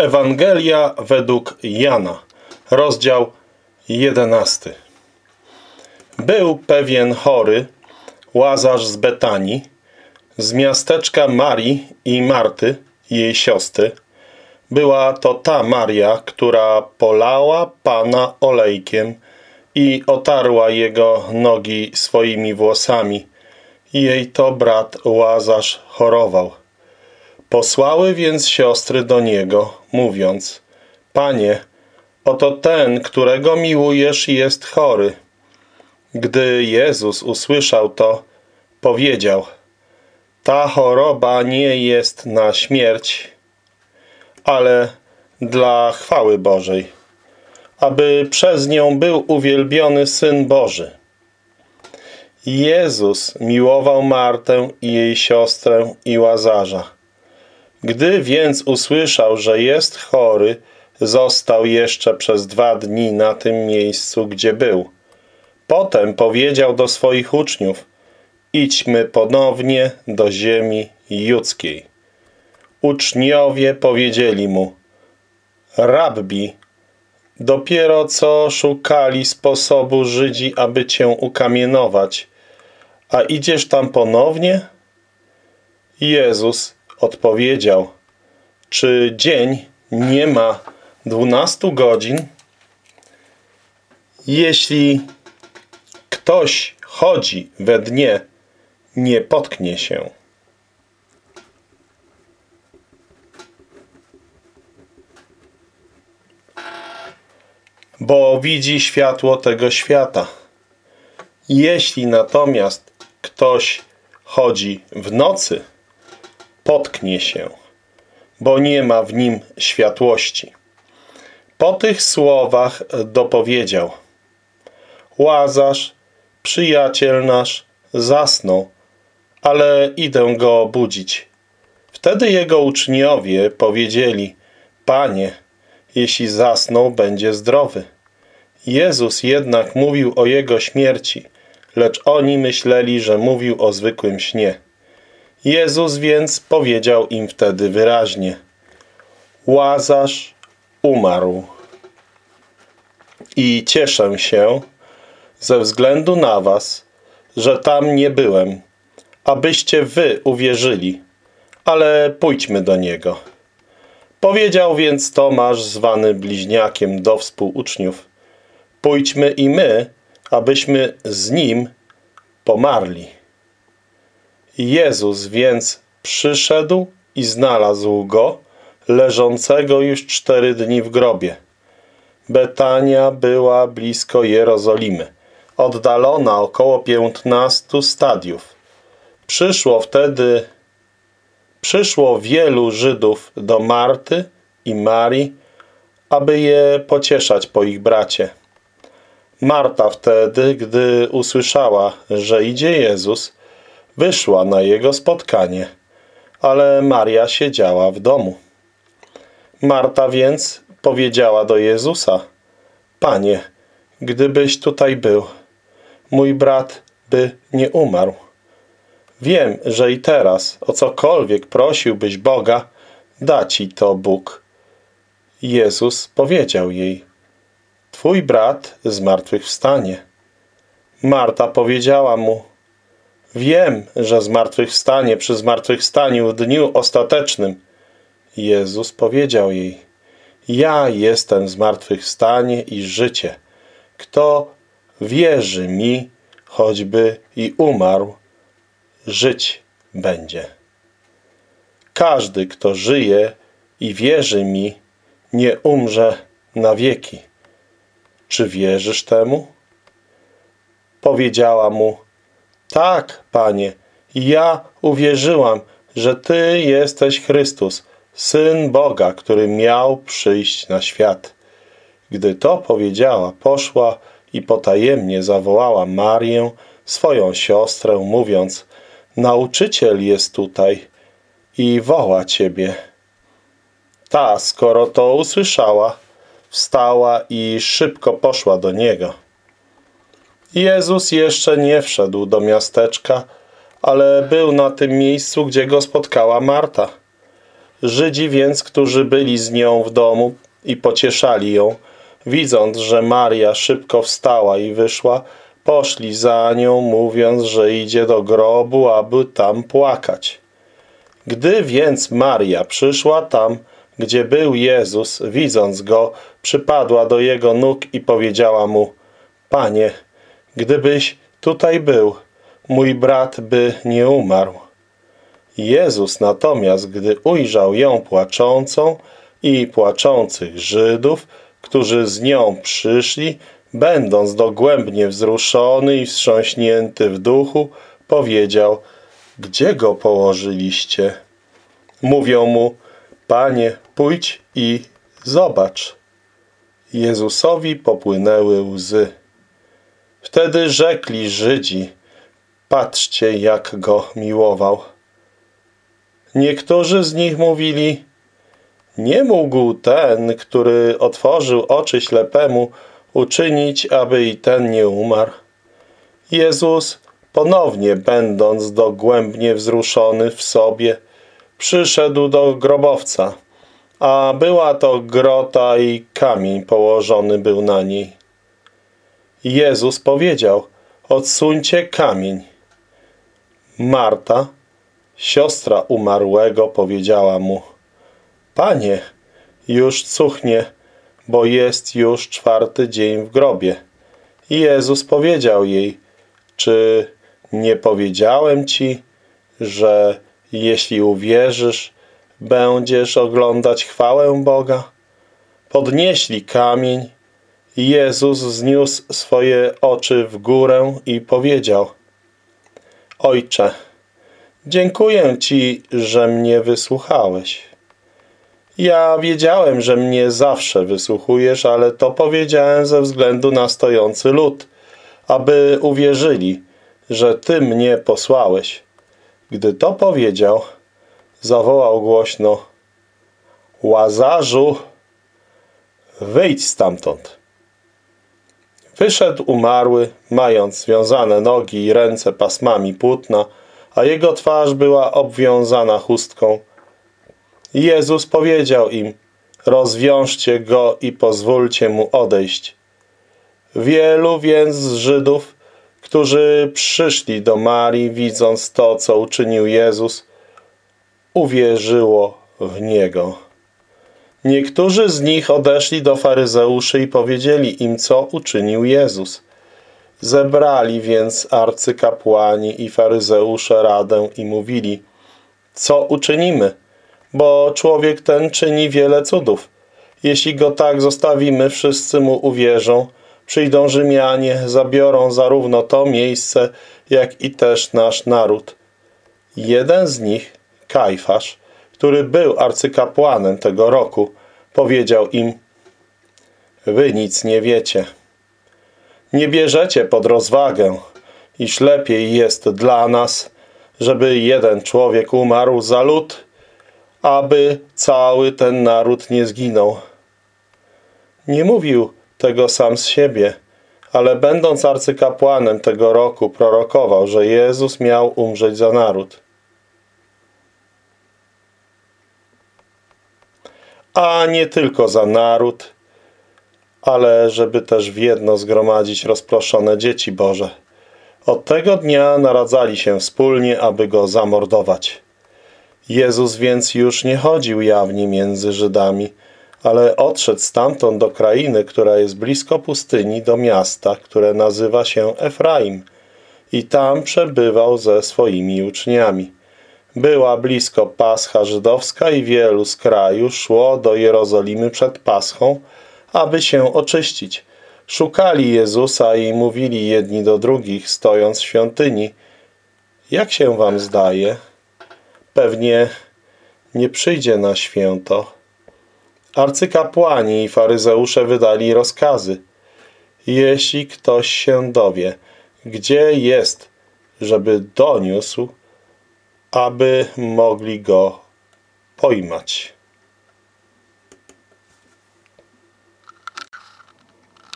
Ewangelia według Jana, rozdział 11. Był pewien chory, Łazarz z Betanii, z miasteczka Marii i Marty, jej siostry. Była to ta Maria, która polała Pana olejkiem i otarła jego nogi swoimi włosami. Jej to brat Łazarz chorował. Posłały więc siostry do niego, mówiąc, Panie, oto ten, którego miłujesz, jest chory. Gdy Jezus usłyszał to, powiedział, ta choroba nie jest na śmierć, ale dla chwały Bożej, aby przez nią był uwielbiony Syn Boży. Jezus miłował Martę i jej siostrę i Łazarza. Gdy więc usłyszał, że jest chory, został jeszcze przez dwa dni na tym miejscu, gdzie był. Potem powiedział do swoich uczniów, idźmy ponownie do ziemi judzkiej. Uczniowie powiedzieli mu, Rabbi, dopiero co szukali sposobu Żydzi, aby cię ukamienować, a idziesz tam ponownie? Jezus odpowiedział, czy dzień nie ma dwunastu godzin? Jeśli ktoś chodzi we dnie, nie potknie się. Bo widzi światło tego świata. Jeśli natomiast ktoś chodzi w nocy, potknie się, bo nie ma w nim światłości. Po tych słowach dopowiedział. Łazarz, przyjaciel nasz, zasnął, ale idę go obudzić. Wtedy jego uczniowie powiedzieli, Panie, jeśli zasnął, będzie zdrowy. Jezus jednak mówił o jego śmierci, lecz oni myśleli, że mówił o zwykłym śnie. Jezus więc powiedział im wtedy wyraźnie, Łazarz umarł. I cieszę się ze względu na was, że tam nie byłem, abyście wy uwierzyli, ale pójdźmy do niego. Powiedział więc Tomasz, zwany bliźniakiem do współuczniów, pójdźmy i my, abyśmy z nim pomarli. Jezus więc przyszedł i znalazł go, leżącego już cztery dni w grobie. Betania była blisko Jerozolimy, oddalona około piętnastu stadiów. Przyszło wtedy, przyszło wielu Żydów do Marty i Marii, aby je pocieszać po ich bracie. Marta wtedy, gdy usłyszała, że idzie Jezus, wyszła na jego spotkanie, ale Maria siedziała w domu. Marta więc powiedziała do Jezusa, Panie, gdybyś tutaj był, mój brat by nie umarł. Wiem, że i teraz o cokolwiek prosiłbyś Boga, da ci to Bóg. Jezus powiedział jej, Twój brat zmartwychwstanie. Marta powiedziała mu, Wiem, że zmartwychwstanie przy zmartwychwstaniu w dniu ostatecznym. Jezus powiedział jej, Ja jestem zmartwychwstanie i życie. Kto wierzy mi, choćby i umarł, żyć będzie. Każdy, kto żyje i wierzy mi, nie umrze na wieki. Czy wierzysz temu? Powiedziała mu, tak, Panie, ja uwierzyłam, że Ty jesteś Chrystus, Syn Boga, który miał przyjść na świat. Gdy to powiedziała, poszła i potajemnie zawołała Marię, swoją siostrę, mówiąc, nauczyciel jest tutaj i woła Ciebie. Ta, skoro to usłyszała, wstała i szybko poszła do Niego. Jezus jeszcze nie wszedł do miasteczka, ale był na tym miejscu, gdzie go spotkała Marta. Żydzi więc, którzy byli z nią w domu i pocieszali ją, widząc, że Maria szybko wstała i wyszła, poszli za nią, mówiąc, że idzie do grobu, aby tam płakać. Gdy więc Maria przyszła tam, gdzie był Jezus, widząc go, przypadła do jego nóg i powiedziała mu, Panie, gdybyś tutaj był, mój brat by nie umarł. Jezus natomiast, gdy ujrzał ją płaczącą i płaczących Żydów, którzy z nią przyszli, będąc dogłębnie wzruszony i wstrząśnięty w duchu, powiedział, gdzie go położyliście? Mówią mu, Panie, pójdź i zobacz. Jezusowi popłynęły łzy. Wtedy rzekli Żydzi, patrzcie jak go miłował. Niektórzy z nich mówili, nie mógł ten, który otworzył oczy ślepemu, uczynić, aby i ten nie umarł. Jezus, ponownie będąc dogłębnie wzruszony w sobie, przyszedł do grobowca, a była to grota i kamień położony był na niej. Jezus powiedział, odsuńcie kamień. Marta, siostra umarłego, powiedziała mu, Panie, już cuchnie, bo jest już czwarty dzień w grobie. I Jezus powiedział jej, czy nie powiedziałem ci, że jeśli uwierzysz, będziesz oglądać chwałę Boga? Podnieśli kamień. Jezus wzniósł swoje oczy w górę i powiedział Ojcze, dziękuję Ci, że mnie wysłuchałeś. Ja wiedziałem, że mnie zawsze wysłuchujesz, ale to powiedziałem ze względu na stojący lud, aby uwierzyli, że Ty mnie posłałeś. Gdy to powiedział, zawołał głośno Łazarzu, wyjdź stamtąd. Wyszedł umarły, mając związane nogi i ręce pasmami płótna, a jego twarz była obwiązana chustką. Jezus powiedział im, rozwiążcie go i pozwólcie mu odejść. Wielu więc z Żydów, którzy przyszli do Marii, widząc to, co uczynił Jezus, uwierzyło w Niego. Niektórzy z nich odeszli do faryzeuszy i powiedzieli im, co uczynił Jezus. Zebrali więc arcykapłani i faryzeusze radę i mówili, co uczynimy, bo człowiek ten czyni wiele cudów. Jeśli go tak zostawimy, wszyscy mu uwierzą, przyjdą Rzymianie, zabiorą zarówno to miejsce, jak i też nasz naród. Jeden z nich, Kajfasz, który był arcykapłanem tego roku, powiedział im Wy nic nie wiecie. Nie bierzecie pod rozwagę, iż lepiej jest dla nas, żeby jeden człowiek umarł za lud, aby cały ten naród nie zginął. Nie mówił tego sam z siebie, ale będąc arcykapłanem tego roku prorokował, że Jezus miał umrzeć za naród. A nie tylko za naród, ale żeby też w jedno zgromadzić rozproszone dzieci Boże. Od tego dnia naradzali się wspólnie, aby go zamordować. Jezus więc już nie chodził jawnie między Żydami, ale odszedł stamtąd do krainy, która jest blisko pustyni, do miasta, które nazywa się Efraim i tam przebywał ze swoimi uczniami. Była blisko Pascha żydowska i wielu z kraju szło do Jerozolimy przed Paschą, aby się oczyścić. Szukali Jezusa i mówili jedni do drugich, stojąc w świątyni. Jak się wam zdaje? Pewnie nie przyjdzie na święto. Arcykapłani i faryzeusze wydali rozkazy. Jeśli ktoś się dowie, gdzie jest, żeby doniósł, aby mogli go pojmać.